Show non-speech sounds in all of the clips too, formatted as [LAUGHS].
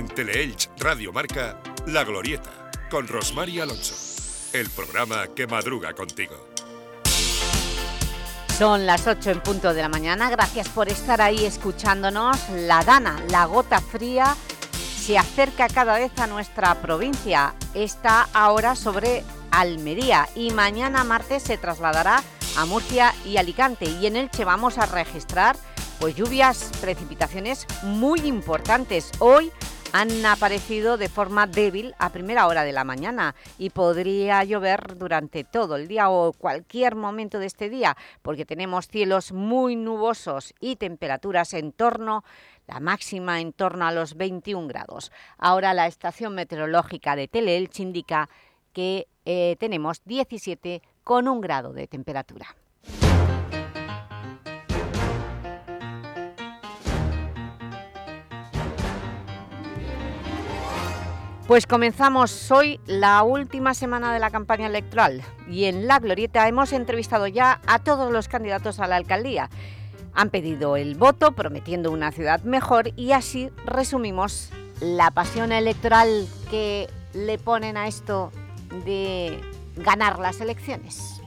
En Teleelch Radio Marca, La Glorieta, con Rosmar Alonso. El programa que madruga contigo. Son las 8 en punto de la mañana. Gracias por estar ahí escuchándonos. La Dana, la gota fría, se acerca cada vez a nuestra provincia. Está ahora sobre Almería y mañana martes se trasladará a Murcia y Alicante y en Elche vamos a registrar pues lluvias, precipitaciones muy importantes. Hoy han aparecido de forma débil a primera hora de la mañana y podría llover durante todo el día o cualquier momento de este día porque tenemos cielos muy nubosos y temperaturas en torno, la máxima en torno a los 21 grados. Ahora la estación meteorológica de Teleelch indica que eh, tenemos 17 con un grado de temperatura. Pues comenzamos hoy la última semana de la campaña electoral y en La Glorieta hemos entrevistado ya a todos los candidatos a la alcaldía. Han pedido el voto prometiendo una ciudad mejor y así resumimos la pasión electoral que le ponen a esto de ganar las elecciones.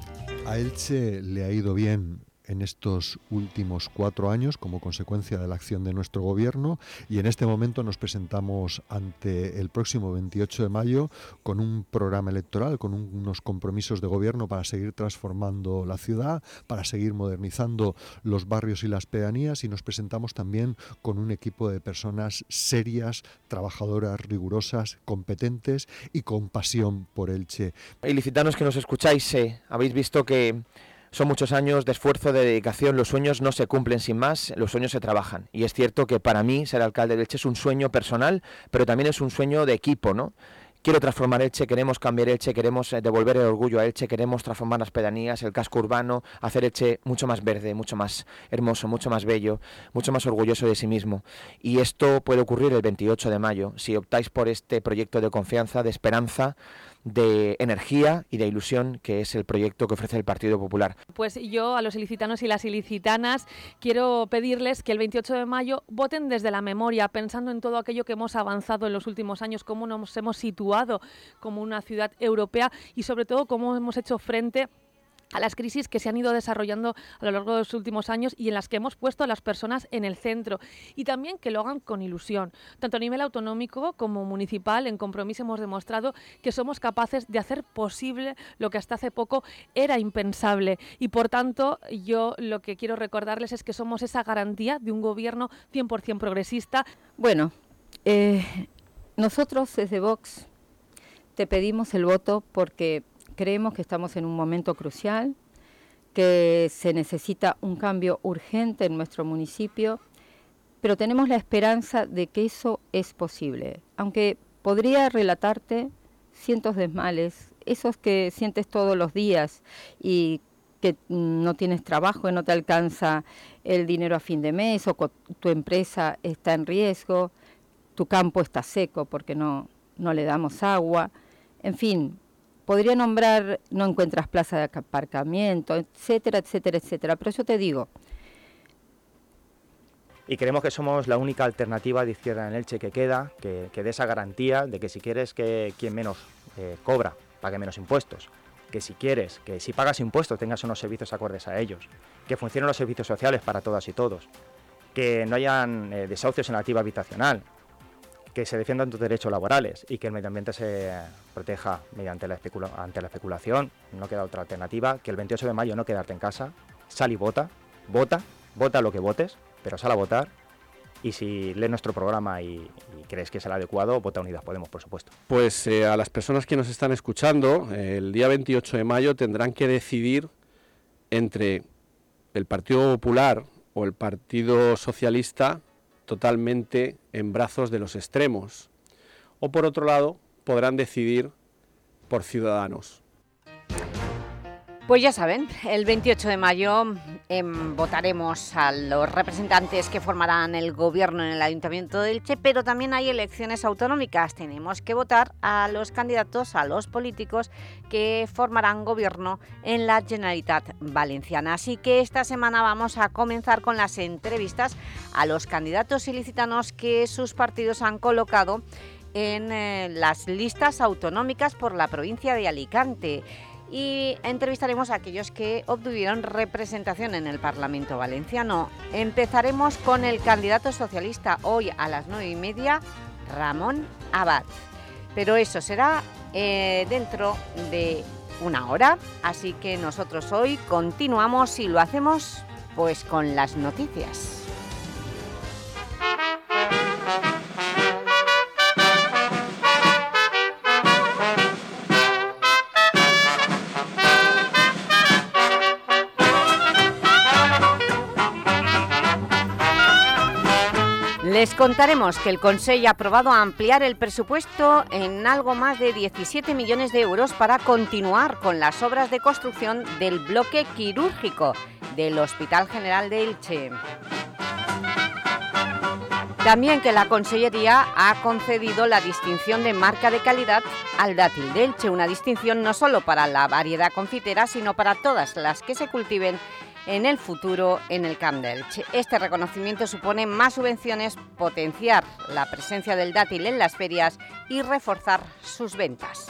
A Elche le ha ido bien en estos últimos cuatro años como consecuencia de la acción de nuestro gobierno y en este momento nos presentamos ante el próximo 28 de mayo con un programa electoral, con unos compromisos de gobierno para seguir transformando la ciudad, para seguir modernizando los barrios y las pedanías y nos presentamos también con un equipo de personas serias, trabajadoras, rigurosas, competentes y con pasión por Elche. Ilicitanos que nos escucháis, eh, habéis visto que son muchos años de esfuerzo, de dedicación, los sueños no se cumplen sin más, los sueños se trabajan. Y es cierto que para mí ser alcalde de Elche es un sueño personal, pero también es un sueño de equipo, ¿no? Quiero transformar Elche, queremos cambiar Elche, queremos eh, devolver el orgullo a Elche, queremos transformar las pedanías, el casco urbano, hacer Elche mucho más verde, mucho más hermoso, mucho más bello, mucho más orgulloso de sí mismo. Y esto puede ocurrir el 28 de mayo, si optáis por este proyecto de confianza, de esperanza, de energía y de ilusión que es el proyecto que ofrece el Partido Popular. Pues yo a los ilicitanos y las ilicitanas quiero pedirles que el 28 de mayo voten desde la memoria, pensando en todo aquello que hemos avanzado en los últimos años, cómo nos hemos situado como una ciudad europea y sobre todo cómo hemos hecho frente a las crisis que se han ido desarrollando a lo largo de los últimos años y en las que hemos puesto a las personas en el centro. Y también que lo hagan con ilusión. Tanto a nivel autonómico como municipal, en compromiso hemos demostrado que somos capaces de hacer posible lo que hasta hace poco era impensable. Y por tanto, yo lo que quiero recordarles es que somos esa garantía de un gobierno 100% progresista. Bueno, eh, nosotros desde Vox te pedimos el voto porque Creemos que estamos en un momento crucial, que se necesita un cambio urgente en nuestro municipio, pero tenemos la esperanza de que eso es posible. Aunque podría relatarte cientos de males, esos que sientes todos los días y que no tienes trabajo, y no te alcanza el dinero a fin de mes o tu empresa está en riesgo, tu campo está seco porque no, no le damos agua, en fin, podría nombrar, no encuentras plaza de aparcamiento, etcétera, etcétera, etcétera. Pero yo te digo. Y creemos que somos la única alternativa de izquierda en Elche que queda, que, que dé esa garantía de que si quieres que quien menos eh, cobra pague menos impuestos, que si quieres que si pagas impuestos tengas unos servicios acordes a ellos, que funcionen los servicios sociales para todas y todos, que no hayan eh, desahucios en la activa habitacional, que se defiendan tus derechos laborales y que el medio ambiente se proteja mediante la ante la especulación. No queda otra alternativa que el 28 de mayo no quedarte en casa, sal y vota, vota, vota lo que votes, pero sal a votar. Y si lees nuestro programa y, crees que es el adecuado, vota Unidas Podemos, por supuesto. Pues eh, a las personas que nos están escuchando, el día 28 de mayo tendrán que decidir entre el Partido Popular o el Partido Socialista totalmente en brazos de los extremos. O por otro lado, podrán decidir por ciudadanos. Pues ya saben, el 28 de mayo em, votaremos a los representantes que formarán el gobierno en el Ayuntamiento de Elche, pero también hay elecciones autonómicas. Tenemos que votar a los candidatos, a los políticos que formarán gobierno en la Generalitat Valenciana. Así que esta semana vamos a comenzar con las entrevistas a los candidatos ilicitanos que sus partidos han colocado en eh, las listas autonómicas por la provincia de Alicante y entrevistaremos a aquellos que obtuvieron representación en el Parlamento Valenciano. Empezaremos con el candidato socialista hoy a las nueve y media, Ramón Abad. Pero eso será eh, dentro de una hora, así que nosotros hoy continuamos y lo hacemos pues con las noticias. Les contaremos que el Consejo ha aprobado ampliar el presupuesto en algo más de 17 millones de euros para continuar con las obras de construcción del bloque quirúrgico del Hospital General de Elche. También que la Consellería ha concedido la distinción de marca de calidad al dátil de Elche, una distinción no solo para la variedad confitera, sino para todas las que se cultiven en el futuro en el Camp Este reconocimiento supone más subvenciones, potenciar la presencia del dátil en las ferias y reforzar sus ventas.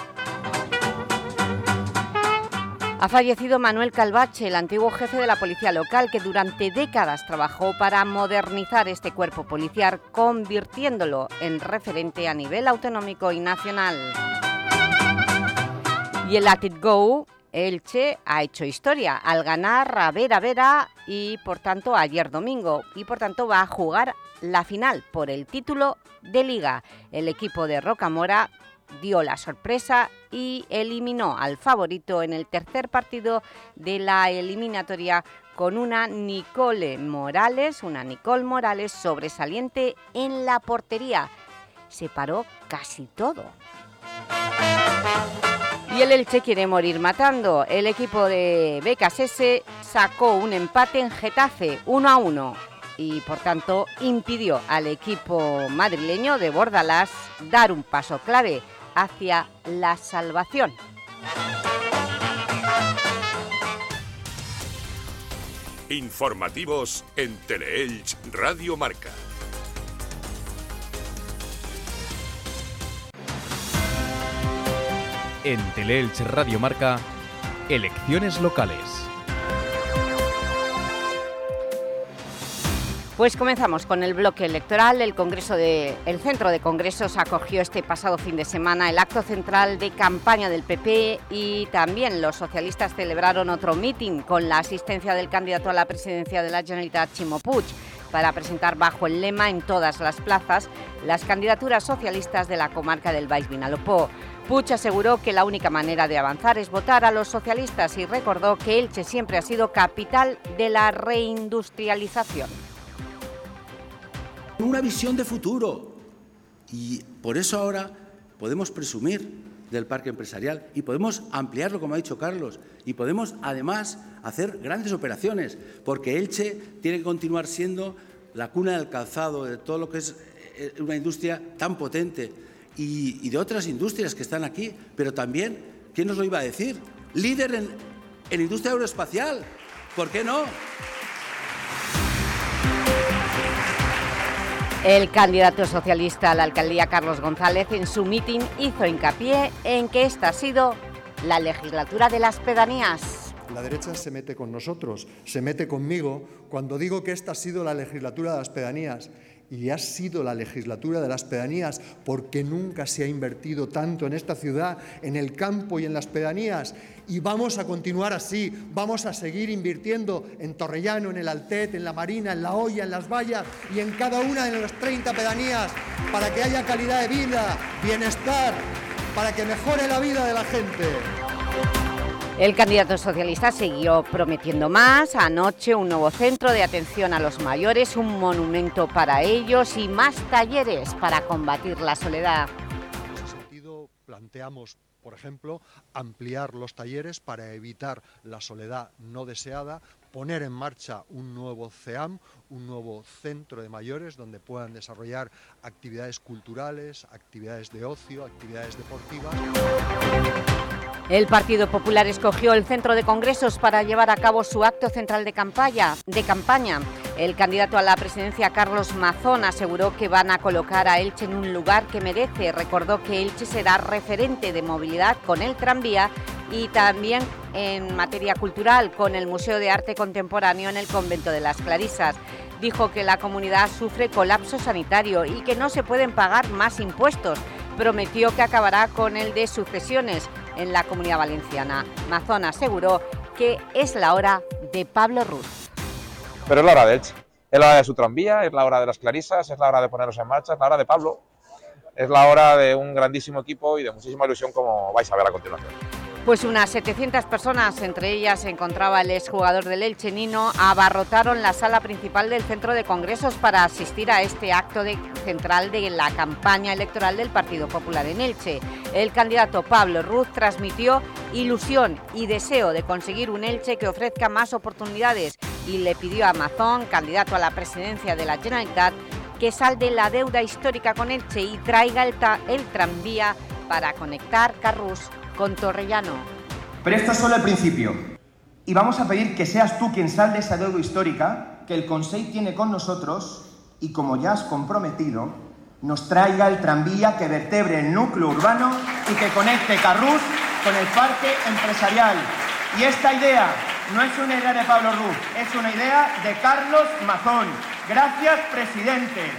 Ha fallecido Manuel Calvache, el antiguo jefe de la policía local que durante décadas trabajó para modernizar este cuerpo policial, convirtiéndolo en referente a nivel autonómico y nacional. Y el Let It Go Elche ha hecho historia al ganar a Vera Vera y por tanto ayer domingo y por tanto va a jugar la final por el título de Liga. El equipo de Rocamora dio la sorpresa y eliminó al favorito en el tercer partido de la eliminatoria con una Nicole Morales, una Nicole Morales sobresaliente en la portería. Se paró casi todo. Y el Elche quiere morir matando. El equipo de BKSS sacó un empate en Getafe, 1 a 1, y por tanto impidió al equipo madrileño de Bordalás dar un paso clave hacia la salvación. Informativos en Teleelch Radio Marca. En Teleelch Radio Marca, elecciones locales. Pues comenzamos con el bloque electoral. El, Congreso de, el Centro de Congresos acogió este pasado fin de semana el acto central de campaña del PP y también los socialistas celebraron otro meeting con la asistencia del candidato a la presidencia de la Generalitat, Chimo Puig, para presentar bajo el lema en todas las plazas las candidaturas socialistas de la comarca del Baix Vinalopó. Puig aseguró que la única manera de avanzar es votar a los socialistas y recordó que Elche siempre ha sido capital de la reindustrialización. Una visión de futuro y por eso ahora podemos presumir del parque empresarial y podemos ampliarlo, como ha dicho Carlos, y podemos además hacer grandes operaciones, porque Elche tiene que continuar siendo la cuna del calzado, de todo lo que es eh, una industria tan potente y, de otras industrias que están aquí, pero también, ¿quién nos lo iba a decir? Líder en, en industria aeroespacial, ¿por qué no? El candidato socialista a la alcaldía, Carlos González, en su mitin hizo hincapié en que esta ha sido la legislatura de las pedanías. La derecha se mete con nosotros, se mete conmigo, cuando digo que esta ha sido la legislatura de las pedanías y ha sido la legislatura de las pedanías porque nunca se ha invertido tanto en esta ciudad, en el campo y en las pedanías. Y vamos a continuar así, vamos a seguir invirtiendo en Torrellano, en el Altet, en la Marina, en la Olla, en las Vallas y en cada una de las 30 pedanías para que haya calidad de vida, bienestar, para que mejore la vida de la gente. El candidato socialista siguió prometiendo más. Anoche un nuevo centro de atención a los mayores, un monumento para ellos y más talleres para combatir la soledad. En ese sentido planteamos Por ejemplo, ampliar los talleres para evitar la soledad no deseada, poner en marcha un nuevo CEAM, un nuevo centro de mayores donde puedan desarrollar actividades culturales, actividades de ocio, actividades deportivas. El Partido Popular escogió el centro de congresos para llevar a cabo su acto central de campaña. De campaña. El candidato a la presidencia, Carlos Mazón, aseguró que van a colocar a Elche en un lugar que merece. Recordó que Elche será referente de movilidad con el tranvía y también en materia cultural con el Museo de Arte Contemporáneo en el Convento de las Clarisas. Dijo que la comunidad sufre colapso sanitario y que no se pueden pagar más impuestos. Prometió que acabará con el de sucesiones en la Comunidad Valenciana. Mazón aseguró que es la hora de Pablo Ruz. Pero es la hora de Elche, es la hora de su tranvía, es la hora de las Clarisas, es la hora de ponerlos en marcha, es la hora de Pablo, es la hora de un grandísimo equipo y de muchísima ilusión como vais a ver a continuación. Pues unas 700 personas, entre ellas se encontraba el exjugador del Elche Nino, abarrotaron la sala principal del Centro de Congresos para asistir a este acto central de la campaña electoral del Partido Popular en Elche. El candidato Pablo Ruz transmitió ilusión y deseo de conseguir un Elche que ofrezca más oportunidades y le pidió a Mazón, candidato a la presidencia de la Generalitat, que salde la deuda histórica con Elche y traiga el, el tranvía para conectar Carrús con Torrellano. Pero esto es solo el principio. Y vamos a pedir que seas tú quien salde esa deuda histórica que el Consejo tiene con nosotros y, como ya has comprometido, nos traiga el tranvía que vertebre el núcleo urbano y que conecte Carrús con el parque empresarial. Y esta idea no es una idea de Pablo Ruz, es una idea de Carlos Mazón. Gracias, presidente.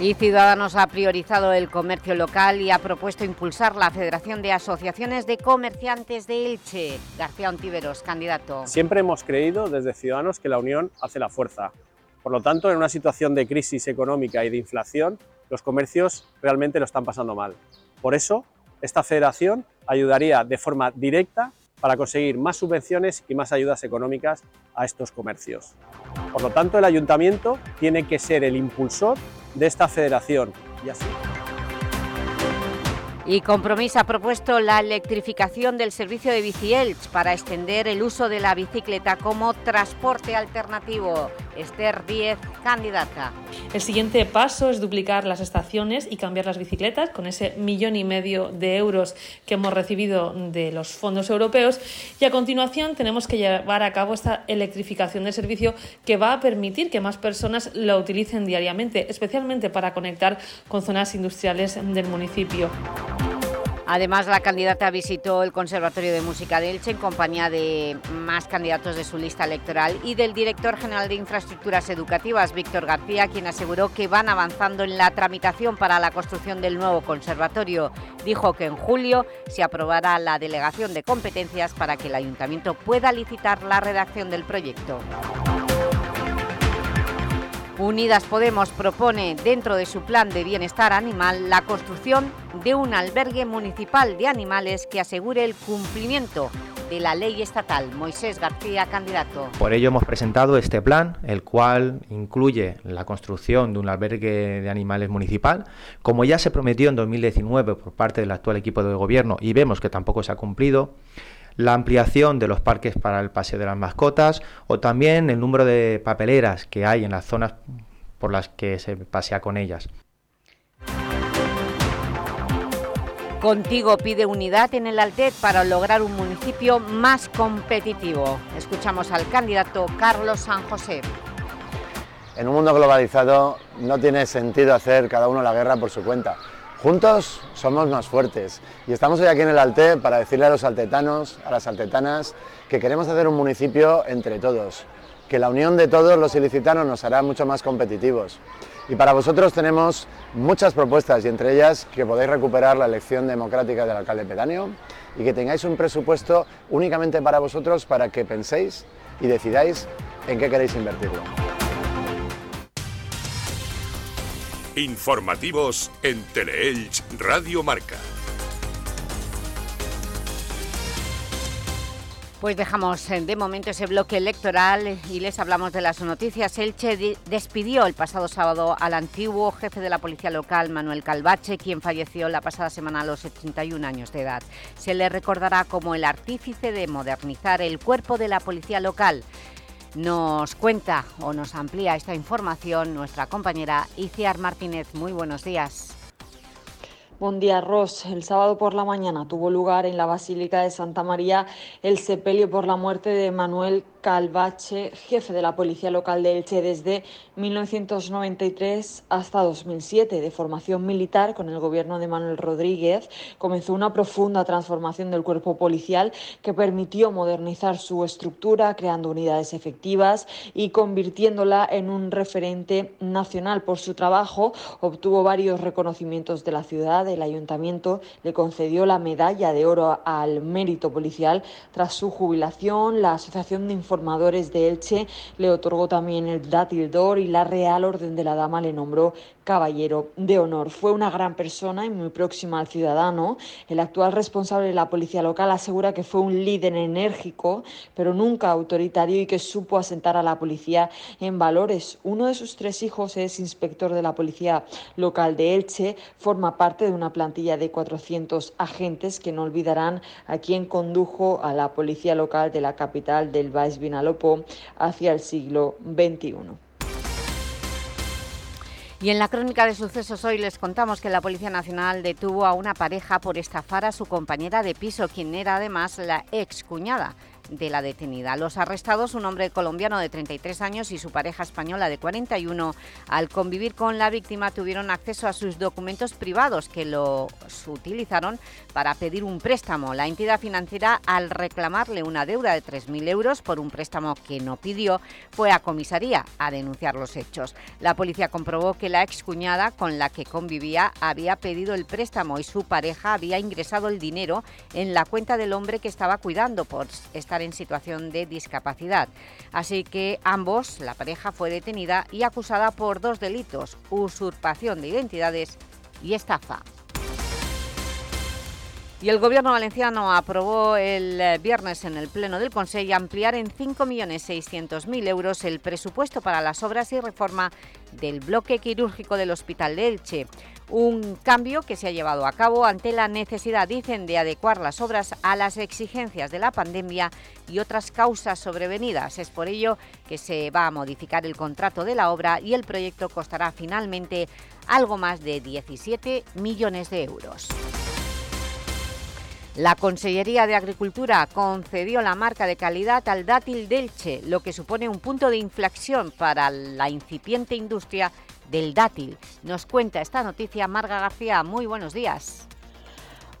Y Ciudadanos ha priorizado el comercio local y ha propuesto impulsar la Federación de Asociaciones de Comerciantes de Elche. García Ontiveros, candidato. Siempre hemos creído desde Ciudadanos que la unión hace la fuerza. Por lo tanto, en una situación de crisis económica y de inflación, los comercios realmente lo están pasando mal. Por eso, esta federación ayudaría de forma directa para conseguir más subvenciones y más ayudas económicas a estos comercios. Por lo tanto, el ayuntamiento tiene que ser el impulsor de esta federación y así. Y ha propuesto la electrificación del servicio de Bicielch para extender el uso de la bicicleta como transporte alternativo. Esther Díez, candidata. El siguiente paso es duplicar las estaciones y cambiar las bicicletas con ese millón y medio de euros que hemos recibido de los fondos europeos y a continuación tenemos que llevar a cabo esta electrificación del servicio que va a permitir que más personas lo utilicen diariamente, especialmente para conectar con zonas industriales del municipio. Además, la candidata visitó el Conservatorio de Música de Elche en compañía de más candidatos de su lista electoral y del director general de Infraestructuras Educativas, Víctor García, quien aseguró que van avanzando en la tramitación para la construcción del nuevo conservatorio. Dijo que en julio se aprobará la delegación de competencias para que el Ayuntamiento pueda licitar la redacción del proyecto. Unidas Podemos propone, dentro de su plan de bienestar animal, la construcción de un albergue municipal de animales que asegure el cumplimiento de la ley estatal. Moisés García, candidato. Por ello hemos presentado este plan, el cual incluye la construcción de un albergue de animales municipal, como ya se prometió en 2019 por parte del actual equipo de gobierno y vemos que tampoco se ha cumplido, la ampliación de los parques para el paseo de las mascotas o también el número de papeleras que hay en las zonas por las que se pasea con ellas. Contigo pide unidad en el Altet para lograr un municipio más competitivo. Escuchamos al candidato Carlos San José. En un mundo globalizado no tiene sentido hacer cada uno la guerra por su cuenta. Juntos somos más fuertes y estamos hoy aquí en el Alte para decirle a los altetanos, a las altetanas, que queremos hacer un municipio entre todos, que la unión de todos los ilicitanos nos hará mucho más competitivos. Y para vosotros tenemos muchas propuestas y entre ellas que podáis recuperar la elección democrática del alcalde pedáneo y que tengáis un presupuesto únicamente para vosotros para que penséis y decidáis en qué queréis invertirlo. Informativos en Teleelch Radio Marca. Pues dejamos eh, de momento ese bloque electoral y les hablamos de las noticias. Elche despidió el pasado sábado al antiguo jefe de la policía local, Manuel Calvache, quien falleció la pasada semana a los 81 años de edad. Se le recordará como el artífice de modernizar el cuerpo de la policía local. Nos cuenta o nos amplía esta información nuestra compañera Iciar Martínez. Muy buenos días. Buen día, Ross. El sábado por la mañana tuvo lugar en la Basílica de Santa María el sepelio por la muerte de Manuel Calvache, jefe de la Policía Local de Elche desde 1993 hasta 2007. De formación militar con el gobierno de Manuel Rodríguez, comenzó una profunda transformación del cuerpo policial que permitió modernizar su estructura, creando unidades efectivas y convirtiéndola en un referente nacional. Por su trabajo obtuvo varios reconocimientos de la ciudad el ayuntamiento le concedió la medalla de oro al mérito policial tras su jubilación. La Asociación de Informadores de Elche le otorgó también el Dátil d'Or y la Real Orden de la Dama le nombró caballero de honor. Fue una gran persona y muy próxima al ciudadano. El actual responsable de la policía local asegura que fue un líder enérgico, pero nunca autoritario y que supo asentar a la policía en valores. Uno de sus tres hijos es inspector de la policía local de Elche, forma parte de una plantilla de 400 agentes que no olvidarán a quien condujo a la policía local de la capital del Baix Vinalopó hacia el siglo XXI. Y en la crónica de sucesos hoy les contamos que la Policía Nacional detuvo a una pareja por estafar a su compañera de piso, quien era además la ex cuñada de la detenida. Los arrestados, un hombre colombiano de 33 años y su pareja española de 41, al convivir con la víctima tuvieron acceso a sus documentos privados que los utilizaron para pedir un préstamo. La entidad financiera, al reclamarle una deuda de 3.000 euros por un préstamo que no pidió, fue a comisaría a denunciar los hechos. La policía comprobó que la excuñada con la que convivía había pedido el préstamo y su pareja había ingresado el dinero en la cuenta del hombre que estaba cuidando por estar en situación de discapacidad. Así que ambos, la pareja, fue detenida y acusada por dos delitos, usurpación de identidades y estafa. Y el Gobierno valenciano aprobó el eh, viernes en el Pleno del Consejo ampliar en 5.600.000 euros el presupuesto para las obras y reforma del bloque quirúrgico del Hospital de Elche. Un cambio que se ha llevado a cabo ante la necesidad, dicen, de adecuar las obras a las exigencias de la pandemia y otras causas sobrevenidas. Es por ello que se va a modificar el contrato de la obra y el proyecto costará finalmente algo más de 17 millones de euros. La Consellería de Agricultura concedió la marca de calidad al dátil Delche, lo que supone un punto de inflexión para la incipiente industria del dátil. Nos cuenta esta noticia Marga García. Muy buenos días.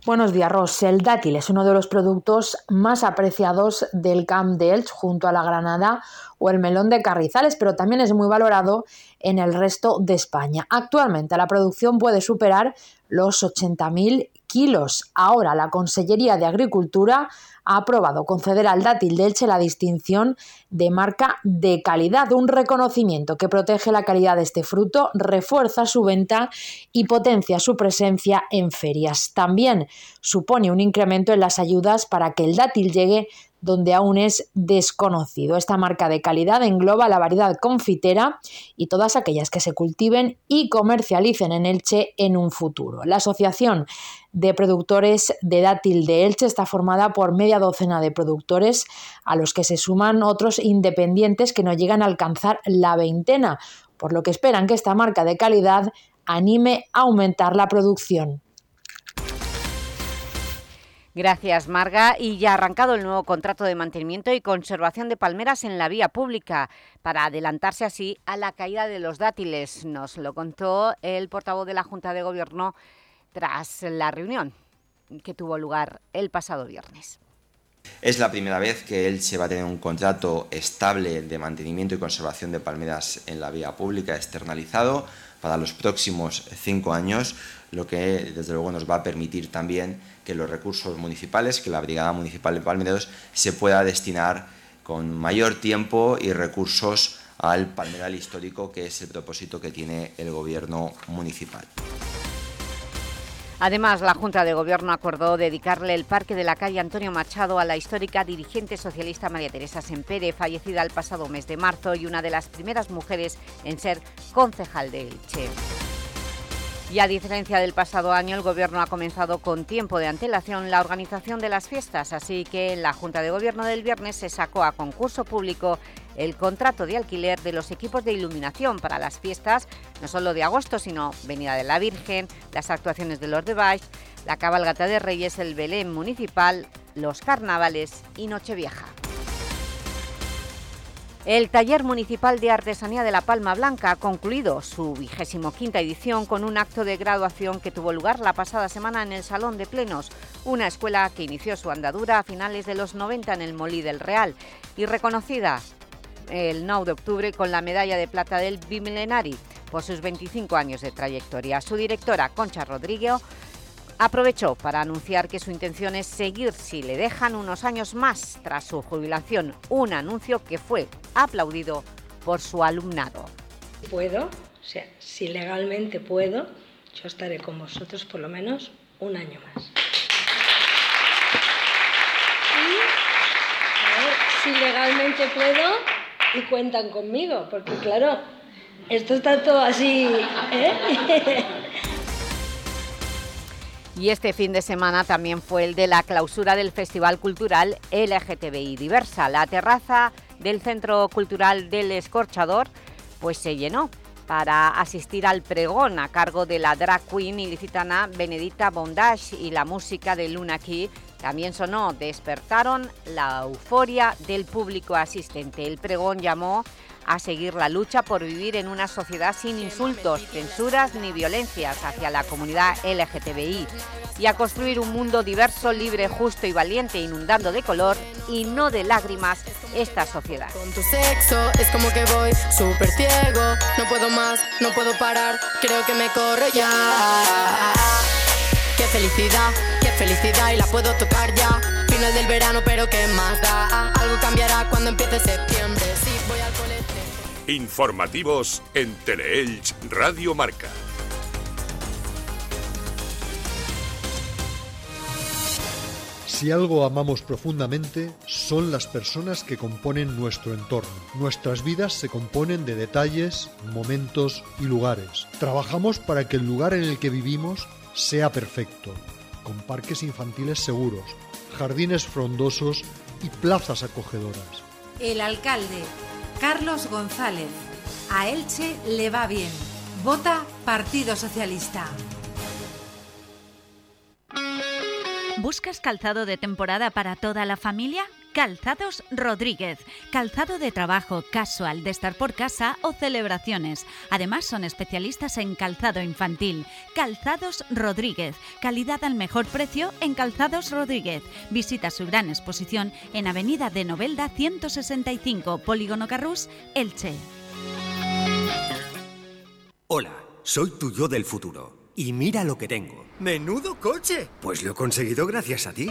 Buenos días, Ros. El dátil es uno de los productos más apreciados del Camp de Elche junto a la granada o el melón de Carrizales, pero también es muy valorado en el resto de España. Actualmente la producción puede superar los 80.000 kilos. Ahora la Consellería de Agricultura ha aprobado conceder al dátil de la distinción de marca de calidad, un reconocimiento que protege la calidad de este fruto, refuerza su venta y potencia su presencia en ferias. También supone un incremento en las ayudas para que el dátil llegue donde aún es desconocido. Esta marca de calidad engloba la variedad confitera y todas aquellas que se cultiven y comercialicen en Elche en un futuro. La Asociación de Productores de Dátil de Elche está formada por media docena de productores a los que se suman otros independientes que no llegan a alcanzar la veintena, por lo que esperan que esta marca de calidad anime a aumentar la producción. Gracias, Marga. Y ya ha arrancado el nuevo contrato de mantenimiento y conservación de palmeras en la vía pública para adelantarse así a la caída de los dátiles. Nos lo contó el portavoz de la Junta de Gobierno tras la reunión que tuvo lugar el pasado viernes. Es la primera vez que se va a tener un contrato estable de mantenimiento y conservación de palmeras en la vía pública externalizado para los próximos cinco años, lo que desde luego nos va a permitir también que los recursos municipales, que la Brigada Municipal de Palmeros se pueda destinar con mayor tiempo y recursos al palmeral histórico, que es el propósito que tiene el Gobierno municipal. Además, la Junta de Gobierno acordó dedicarle el Parque de la Calle Antonio Machado a la histórica dirigente socialista María Teresa Sempere, fallecida el pasado mes de marzo y una de las primeras mujeres en ser concejal de Elche. Y a diferencia del pasado año, el Gobierno ha comenzado con tiempo de antelación la organización de las fiestas, así que la Junta de Gobierno del viernes se sacó a concurso público el contrato de alquiler de los equipos de iluminación para las fiestas, no solo de agosto, sino Venida de la Virgen, las actuaciones de los de Baix, la cabalgata de Reyes, el Belén Municipal, los carnavales y Nochevieja. El Taller Municipal de Artesanía de la Palma Blanca ha concluido su vigésimo quinta edición con un acto de graduación que tuvo lugar la pasada semana en el Salón de Plenos, una escuela que inició su andadura a finales de los 90 en el Molí del Real y reconocida el 9 de octubre con la medalla de plata del Bimilenari por sus 25 años de trayectoria. Su directora, Concha Rodríguez, aprovechó para anunciar que su intención es seguir si le dejan unos años más tras su jubilación, un anuncio que fue aplaudido por su alumnado. Puedo, o sea, si legalmente puedo, yo estaré con vosotros por lo menos un año más. Y, si legalmente puedo, y cuentan conmigo, porque claro, esto está todo así. ¿eh? Y este fin de semana también fue el de la clausura del Festival Cultural LGTBI Diversa. La terraza del Centro Cultural del Escorchador pues se llenó para asistir al pregón a cargo de la drag queen ilicitana Benedita Bondage y la música de Luna Key también sonó, despertaron la euforia del público asistente. El pregón llamó a seguir la lucha por vivir en una sociedad sin insultos, censuras ni violencias hacia la comunidad LGTBI y a construir un mundo diverso, libre, justo y valiente, inundando de color y no de lágrimas esta sociedad. Con tu sexo es como que voy súper ciego, no puedo más, no puedo parar, creo que me corro ya. Qué felicidad, qué felicidad y la puedo tocar ya. Final del verano, pero qué más da. Algo cambiará cuando empiece septiembre. Informativos en Teleelch Radio Marca. Si algo amamos profundamente son las personas que componen nuestro entorno. Nuestras vidas se componen de detalles, momentos y lugares. Trabajamos para que el lugar en el que vivimos sea perfecto, con parques infantiles seguros, jardines frondosos y plazas acogedoras. El alcalde, Carlos González. A Elche le va bien. Vota Partido Socialista. ¿Buscas calzado de temporada para toda la familia? Calzados Rodríguez. Calzado de trabajo, casual, de estar por casa o celebraciones. Además son especialistas en calzado infantil. Calzados Rodríguez. Calidad al mejor precio en Calzados Rodríguez. Visita su gran exposición en Avenida de Novelda 165, Polígono Carrús, Elche. Hola, soy tu yo del futuro. Y mira lo que tengo. ¡Menudo coche! Pues lo he conseguido gracias a ti.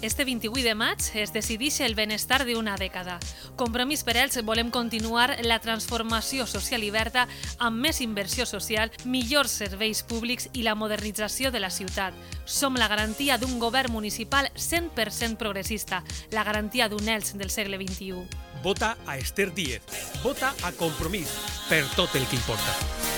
Este 28 de maig es decideix el benestar d'una dècada. Compromís per ells volem continuar la transformació social i verda amb més inversió social, millors serveis públics i la modernització de la ciutat. Som la garantia d'un govern municipal 100% progressista, la garantia d'un Elx del segle XXI. Vota a Esther Díez. Vota a Compromís per tot el que importa.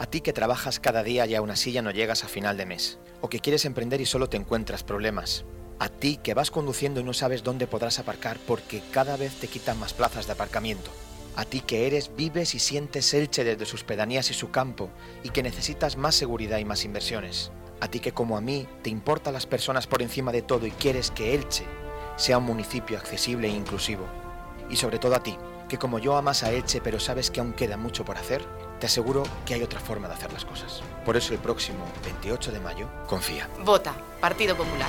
A ti que trabajas cada día y aún así ya no llegas a final de mes. O que quieres emprender y solo te encuentras problemas. A ti que vas conduciendo y no sabes dónde podrás aparcar porque cada vez te quitan más plazas de aparcamiento. A ti que eres, vives y sientes Elche desde sus pedanías y su campo y que necesitas más seguridad y más inversiones. A ti que como a mí te importan las personas por encima de todo y quieres que Elche sea un municipio accesible e inclusivo. Y sobre todo a ti, que como yo amas a Elche pero sabes que aún queda mucho por hacer, te aseguro que hay otra forma de hacer las cosas. Por eso el próximo 28 de mayo, confía. Vota, Partido Popular.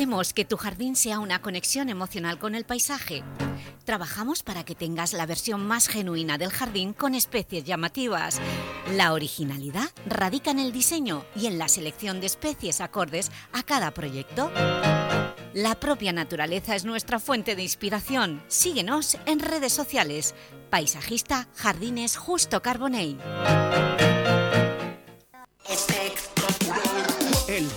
Hacemos que tu jardín sea una conexión emocional con el paisaje. Trabajamos para que tengas la versión más genuina del jardín con especies llamativas. La originalidad radica en el diseño y en la selección de especies acordes a cada proyecto. La propia naturaleza es nuestra fuente de inspiración. Síguenos en redes sociales. Paisajista Jardines Justo Carbonell.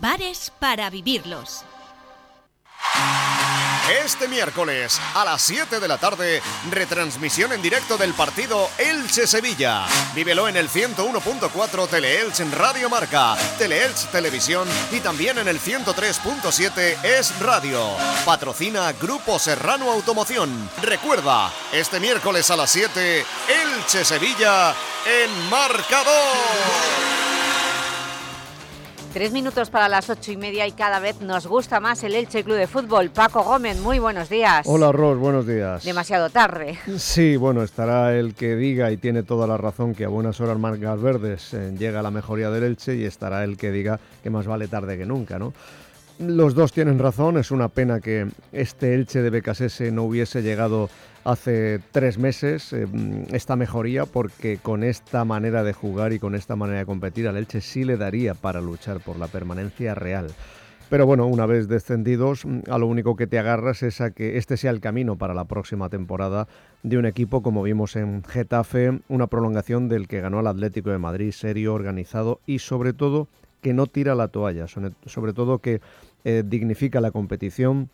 bares para vivirlos. Este miércoles a las 7 de la tarde, retransmisión en directo del partido Elche-Sevilla. Vívelo en el 101.4 Teleelch en Radio Marca, Teleelch Televisión y también en el 103.7 Es Radio. Patrocina Grupo Serrano Automoción. Recuerda, este miércoles a las 7, Elche-Sevilla en marcador. Tres minutos para las ocho y media y cada vez nos gusta más el Elche Club de Fútbol. Paco Gómez, muy buenos días. Hola Ros, buenos días. Demasiado tarde. Sí, bueno, estará el que diga y tiene toda la razón que a buenas horas Marcas Verdes eh, llega la mejoría del Elche y estará el que diga que más vale tarde que nunca, ¿no? Los dos tienen razón, es una pena que este Elche de Becasese no hubiese llegado hace tres meses eh, esta mejoría porque con esta manera de jugar y con esta manera de competir al Elche sí le daría para luchar por la permanencia real. Pero bueno, una vez descendidos, a lo único que te agarras es a que este sea el camino para la próxima temporada de un equipo, como vimos en Getafe, una prolongación del que ganó el Atlético de Madrid, serio, organizado y sobre todo que no tira la toalla, sobre todo que eh, dignifica la competición,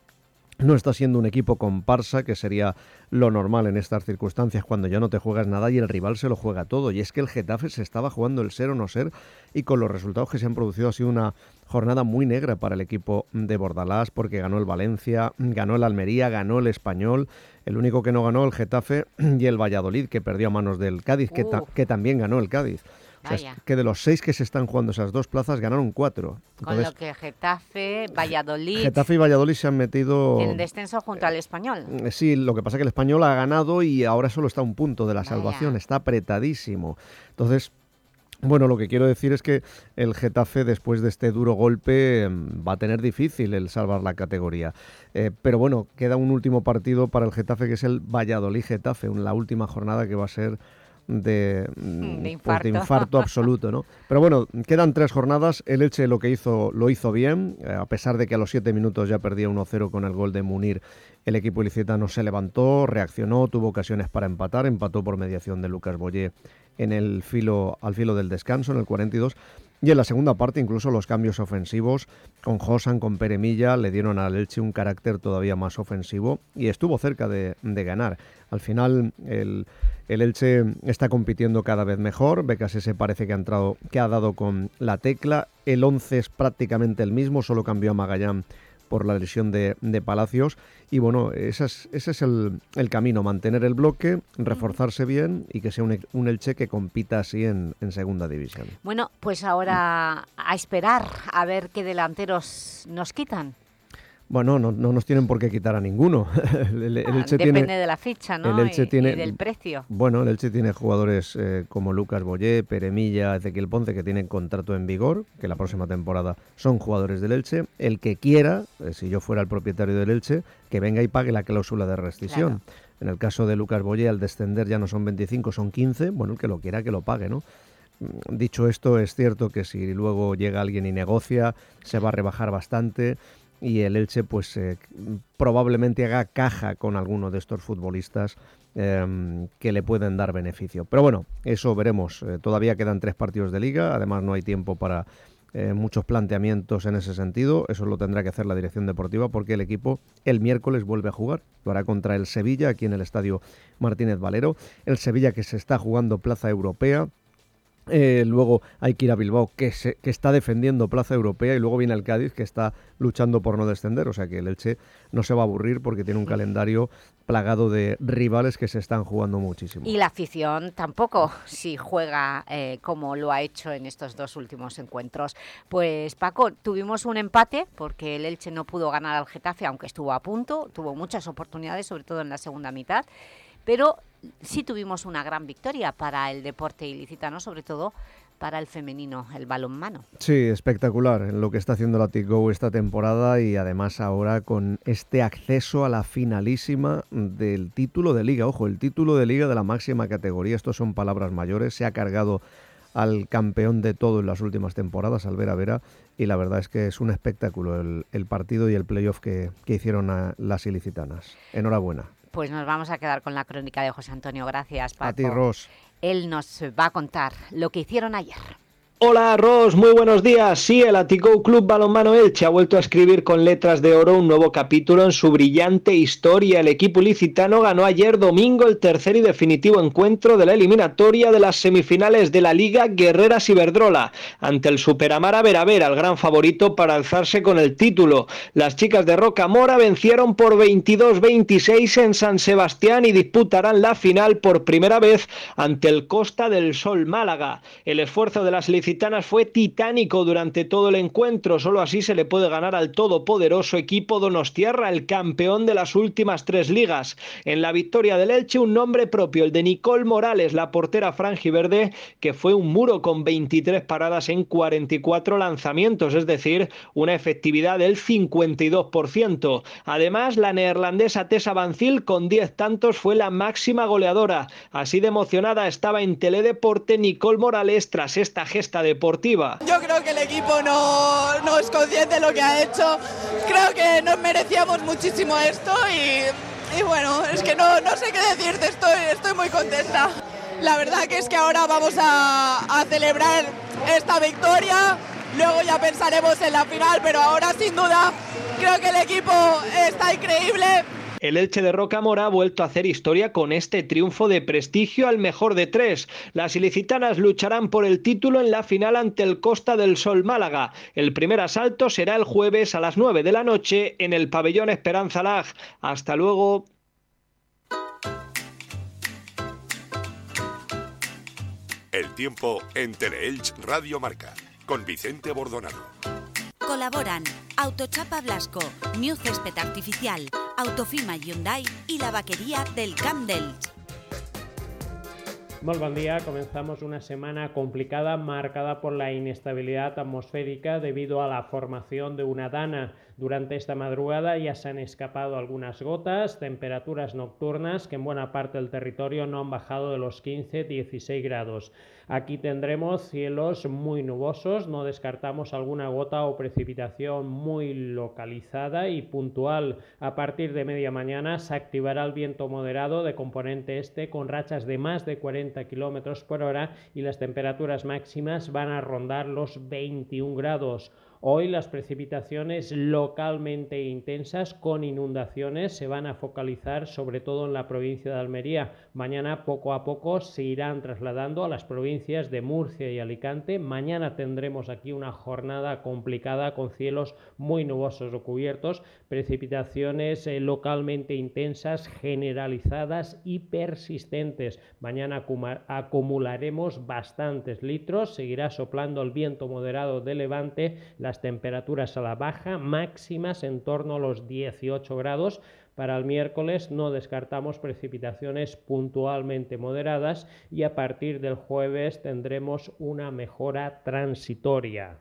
no está siendo un equipo comparsa, que sería lo normal en estas circunstancias cuando ya no te juegas nada y el rival se lo juega todo. Y es que el Getafe se estaba jugando el ser o no ser y con los resultados que se han producido ha sido una jornada muy negra para el equipo de Bordalás porque ganó el Valencia, ganó el Almería, ganó el Español. El único que no ganó el Getafe y el Valladolid, que perdió a manos del Cádiz, que, que también ganó el Cádiz que de los seis que se están jugando esas dos plazas ganaron cuatro. Con lo que Getafe, Valladolid... Getafe y Valladolid se han metido... En descenso junto al Español. Eh, sí, lo que pasa es que el Español ha ganado y ahora solo está a un punto de la salvación, está apretadísimo. Entonces, bueno, lo que quiero decir es que el Getafe, después de este duro golpe, mm, va a tener difícil el salvar la categoría. Eh, pero bueno, queda un último partido para el Getafe, que es el Valladolid-Getafe, la última jornada que va a ser [LAUGHS] de, pues, de infarto. infarto absoluto, ¿no? Pero bueno, quedan tres jornadas. El Elche lo que hizo lo hizo bien, eh, a pesar de que a los siete minutos ya perdía 1-0 con el gol de Munir. El equipo ilicitano se levantó, reaccionó, tuvo ocasiones para empatar, empató por mediación de Lucas Boyé en el filo, al filo del descanso, en el 42. Y en la segunda parte, incluso los cambios ofensivos con Josan, con Peremilla, le dieron al Elche un carácter todavía más ofensivo y estuvo cerca de, ganar. Al final, el, el Elche está compitiendo cada vez mejor. se parece que ha, entrado, que ha dado con la tecla. El 11 es prácticamente el mismo, solo cambió a Magallán por la lesión de, de Palacios. Y bueno, ese es, ese es el, el camino, mantener el bloque, reforzarse bien y que sea un, un Elche que compita así en, en segunda división. Bueno, pues ahora a esperar a ver qué delanteros nos quitan. Bueno, no, no nos tienen por qué quitar a ninguno. [LAUGHS] El, el Ah, Elche Depende tiene, de la ficha, ¿no? el Elche y, tiene- y del precio. Bueno, el Elche tiene jugadores eh, como Lucas Boyé, Peremilla, Ezequiel Ponce, que tienen contrato en vigor, que la próxima temporada son jugadores del Elche. El que quiera, eh, si yo fuera el propietario del Elche, que venga y pague la cláusula de rescisión. En el caso de Lucas Boyé, al descender ya no son 25, son 15. Bueno, el que lo quiera, que lo pague, ¿no? Mm, Dicho esto, es cierto que si luego llega alguien y negocia, se va a rebajar bastante y el Elche pues eh, probablemente haga caja con alguno de estos futbolistas eh, que le pueden dar beneficio. Pero bueno, eso veremos. Eh, todavía quedan tres partidos de liga, además no hay tiempo para eh, muchos planteamientos en ese sentido. Eso lo tendrá que hacer la dirección deportiva porque el equipo el miércoles vuelve a jugar. Lo hará contra el Sevilla aquí en el estadio Martínez Valero. El Sevilla que se está jugando plaza europea. Eh, luego hay que ir a Bilbao, que, se- que está defendiendo plaza europea, y luego viene el Cádiz, que está luchando por no descender. O sea que el Elche no se va a aburrir porque tiene un calendario plagado de rivales que se están jugando muchísimo. Y la afición tampoco, si juega eh, como lo ha hecho en estos dos últimos encuentros. Pues Paco, tuvimos un empate porque el Elche no pudo ganar al Getafe, aunque estuvo a punto, tuvo muchas oportunidades, sobre todo en la segunda mitad, pero sí tuvimos una gran victoria para el deporte ilicitano, sobre todo para el femenino, el balonmano. Sí, espectacular lo que está haciendo la Tigo esta temporada y además ahora con este acceso a la finalísima del título de liga. Ojo, el título de liga de la máxima categoría, estos son palabras mayores, se ha cargado al campeón de todo en las últimas temporadas, al Vera Vera, y la verdad es que es un espectáculo el, partido y el playoff que, que hicieron las ilicitanas. Enhorabuena. Pues nos vamos a quedar con la crónica de José Antonio. Gracias, Paco. A ti, Ros. Él nos va a contar lo que hicieron ayer. Hola Ros, muy buenos días. Sí, el Aticou Club Balonmano Elche ha vuelto a escribir con letras de oro un nuevo capítulo en su brillante historia. El equipo ilicitano ganó ayer domingo el tercer y definitivo encuentro de la eliminatoria de las semifinales de la Liga Guerreras Iberdrola ante el Superamara Veravera, el gran favorito para alzarse con el título. Las chicas de Rocamora vencieron por 22-26 en San Sebastián y disputarán la final por primera vez ante el Costa del Sol Málaga. El esfuerzo de las licitanas fue titánico durante todo el encuentro, solo así se le puede ganar al todopoderoso equipo Donostiarra, el campeón de las últimas tres ligas. En la victoria del Elche, un nombre propio, el de Nicole Morales, la portera franjiverde, que fue un muro con 23 paradas en 44 lanzamientos, es decir, una efectividad del 52%. Además, la neerlandesa Tessa Bancil, con 10 tantos, fue la máxima goleadora. Así de emocionada estaba en Teledeporte Nicole Morales tras esta gesta deportiva. Yo creo que el equipo no, no es consciente de lo que ha hecho. Creo que nos merecíamos muchísimo esto y, bueno, es que no, no sé qué decirte, estoy, estoy muy contenta. La verdad que es que ahora vamos a, a celebrar esta victoria, luego ya pensaremos en la final, pero ahora sin duda creo que el equipo está increíble. El Elche de Rocamora ha vuelto a hacer historia con este triunfo de prestigio al mejor de tres. Las ilicitanas lucharán por el título en la final ante el Costa del Sol Málaga. El primer asalto será el jueves a las 9 de la noche en el pabellón Esperanza Lag. Hasta luego. El tiempo en Teleelch Radio Marca con Vicente Bordonado. Colaboran Autochapa Blasco, New Césped Artificial, Autofima Hyundai y la vaquería del Camp. Muy buen día. Comenzamos una semana complicada marcada por la inestabilidad atmosférica debido a la formación de una dana. Durante esta madrugada ya se han escapado algunas gotas, temperaturas nocturnas que en buena parte del territorio no han bajado de los 15-16 grados. Aquí tendremos cielos muy nubosos, no descartamos alguna gota o precipitación muy localizada y puntual. A partir de media mañana se activará el viento moderado de componente este con rachas de más de 40 km por hora y las temperaturas máximas van a rondar los 21 grados. Hoy las precipitaciones localmente intensas con inundaciones se van a focalizar sobre todo en la provincia de Almería. Mañana poco a poco se irán trasladando a las provincias de Murcia y Alicante. Mañana tendremos aquí una jornada complicada con cielos muy nubosos o cubiertos, precipitaciones eh, localmente intensas, generalizadas y persistentes. Mañana acumularemos bastantes litros, seguirá soplando el viento moderado de levante las temperaturas a la baja, máximas en torno a los 18 grados. Para el miércoles no descartamos precipitaciones puntualmente moderadas y a partir del jueves tendremos una mejora transitoria.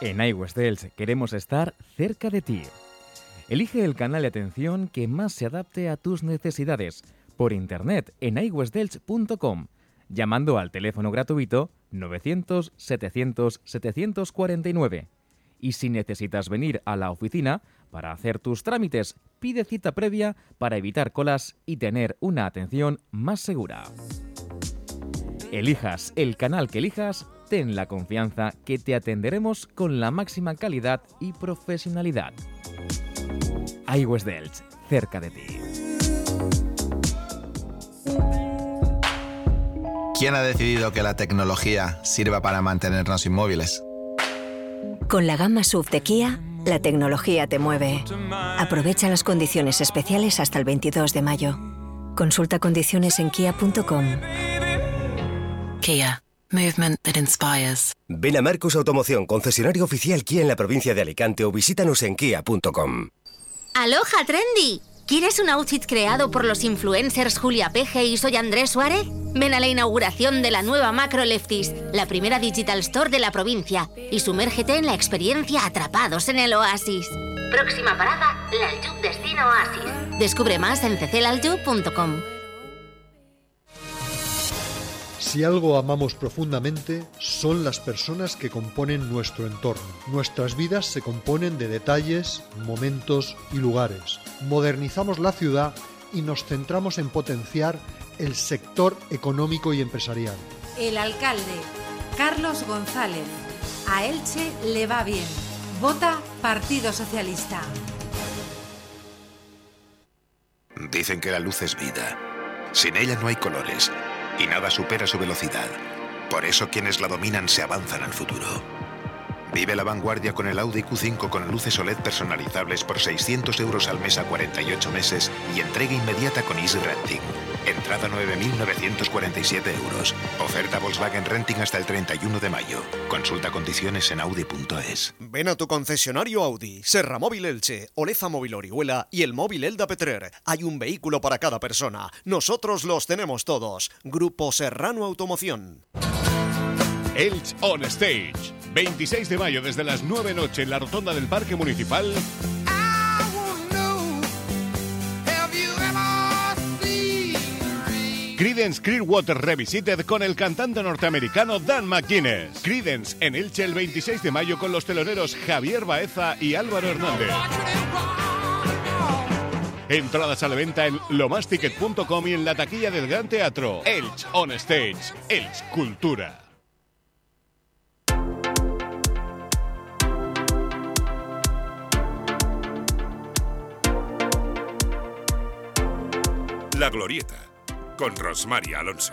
En iWest Delch queremos estar cerca de ti. Elige el canal de atención que más se adapte a tus necesidades por internet en iWestDelch.com, llamando al teléfono gratuito 900 700 749. Y si necesitas venir a la oficina para hacer tus trámites, pide cita previa para evitar colas y tener una atención más segura. Elijas el canal que elijas, ten la confianza que te atenderemos con la máxima calidad y profesionalidad. iWest Delch, cerca de ti. ¿Quién ha decidido que la tecnología sirva para mantenernos inmóviles? Con la gama SUV de Kia, la tecnología te mueve. Aprovecha las condiciones especiales hasta el 22 de mayo. Consulta condiciones en kia.com. Kia. Movement that inspires. Ven a Marcos Automoción, concesionario oficial Kia en la provincia de Alicante o visítanos en kia.com. ¡Aloha, Trendy! ¿Quieres un outfit creado por los influencers Julia Peje y Soy Andrés Suárez? Ven a la inauguración de la nueva Macro Lefties, la primera digital store de la provincia, y sumérgete en la experiencia Atrapados en el Oasis. Próxima parada, Laljub Destino Oasis. Descubre más en cclaljub.com. Si algo amamos profundamente, son las personas que componen nuestro entorno. Nuestras vidas se componen de detalles, momentos y lugares. Modernizamos la ciudad y nos centramos en potenciar el sector económico y empresarial. El alcalde, Carlos González. A Elche le va bien. Vota Partido Socialista. Dicen que la luz es vida. Sin ella no hay colores y nada supera su velocidad. Por eso quienes la dominan se avanzan al futuro. Vive la vanguardia con el Audi Q5 con luces OLED personalizables por 600 euros al mes a 48 meses y entrega inmediata con Easy Renting. Entrada 9.947 euros. Oferta Volkswagen Renting hasta el 31 de mayo. Consulta condiciones en audi.es. Ven a tu concesionario Audi, Serra Móvil Elche, Oleza Móvil Orihuela y el móvil Elda Petrer. Hay un vehículo para cada persona. Nosotros los tenemos todos. Grupo Serrano Automoción. Elche On Stage. 26 de mayo desde las 9 noche en la rotonda del Parque Municipal. Creedence Clearwater Revisited con el cantante norteamericano Dan McGuinness. Creedence en Elche el 26 de mayo con los teloneros Javier Baeza y Álvaro Hernández. Entradas a la venta en lomasticket.com y en la taquilla del Gran Teatro. Elche On Stage. Elche Cultura. La Glorieta con Rosmar Alonso.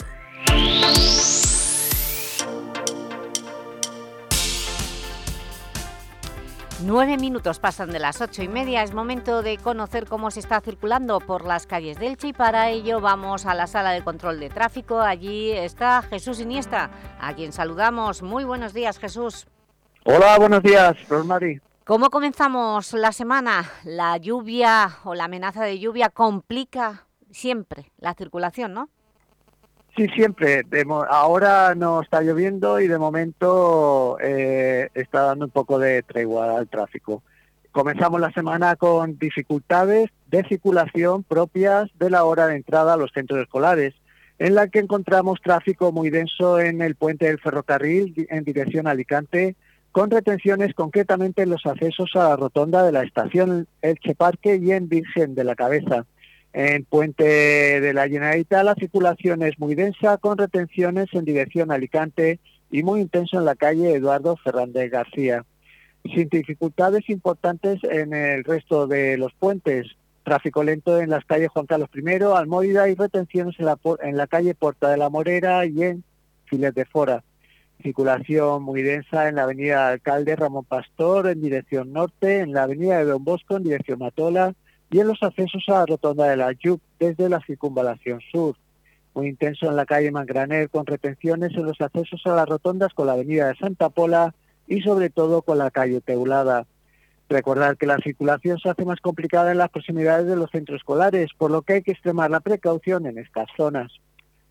Nueve minutos pasan de las ocho y media. Es momento de conocer cómo se está circulando por las calles del Elche y para ello vamos a la sala de control de tráfico. Allí está Jesús Iniesta, a quien saludamos. Muy buenos días, Jesús. Hola, buenos días, Rosmari. ¿Cómo comenzamos la semana? ¿La lluvia o la amenaza de lluvia complica siempre la circulación, no? Sí, siempre. ahora no está lloviendo y de momento eh, está dando un poco de tregua al tráfico. Comenzamos la semana con dificultades de circulación propias de la hora de entrada a los centros escolares, en la que encontramos tráfico muy denso en el puente del ferrocarril en dirección a Alicante, con retenciones concretamente en los accesos a la rotonda de la estación Elche Parque y en Virgen de la Cabeza. En Puente de la Generalitat la circulación es muy densa con retenciones en dirección Alicante y muy intenso en la calle Eduardo Fernández García. Sin dificultades importantes en el resto de los puentes. Tráfico lento en las calles Juan Carlos I, Almórida y retenciones en la, en la calle Porta de la Morera y en Files de Fora. Circulación muy densa en la avenida Alcalde Ramón Pastor en dirección norte, en la avenida de Don Bosco en dirección Matola, y en los accesos a la rotonda de la Yuc desde la circunvalación sur. Muy intenso en la calle Mangraner con retenciones en los accesos a las rotondas con la avenida de Santa Pola y sobre todo con la calle Teulada. Recordar que la circulación se hace más complicada en las proximidades de los centros escolares, por lo que hay que extremar la precaución en estas zonas.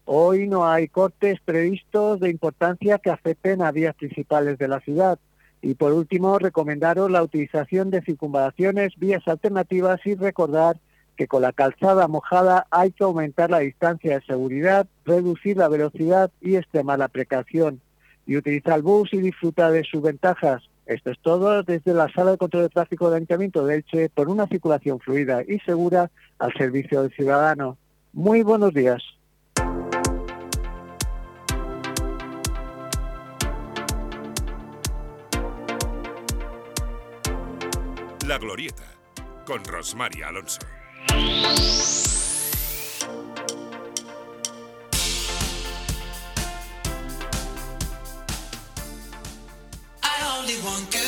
Hoy no hay cortes previstos de importancia que afecten a vías principales de la ciudad. Y por último, recomendaros la utilización de circunvalaciones, vías alternativas y recordar que con la calzada mojada hay que aumentar la distancia de seguridad, reducir la velocidad y extremar la precaución. Y utilizar el bus y disfrutar de sus ventajas. Esto es todo desde la Sala de Control de Tráfico del Ayuntamiento de Elche por una circulación fluida y segura al servicio del ciudadano. Muy buenos días. La Glorieta, con Rosmary Alonso.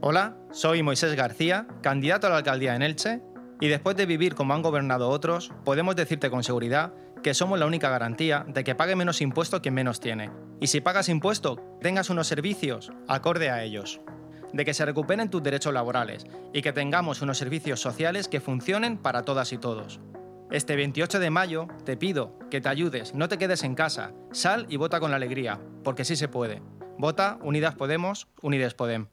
Hola, soy Moisés García, candidato a la alcaldía en Elche, y después de vivir como han gobernado otros, podemos decirte con seguridad que somos la única garantía de que pague menos impuesto quien menos tiene. Y si pagas impuesto, tengas unos servicios acorde a ellos. De que se recuperen tus derechos laborales y que tengamos unos servicios sociales que funcionen para todas y todos. Este 28 de mayo te pido que te ayudes, no te quedes en casa, sal y vota con alegría, porque sí se puede. Vota Unidas Podemos, Unides Podem.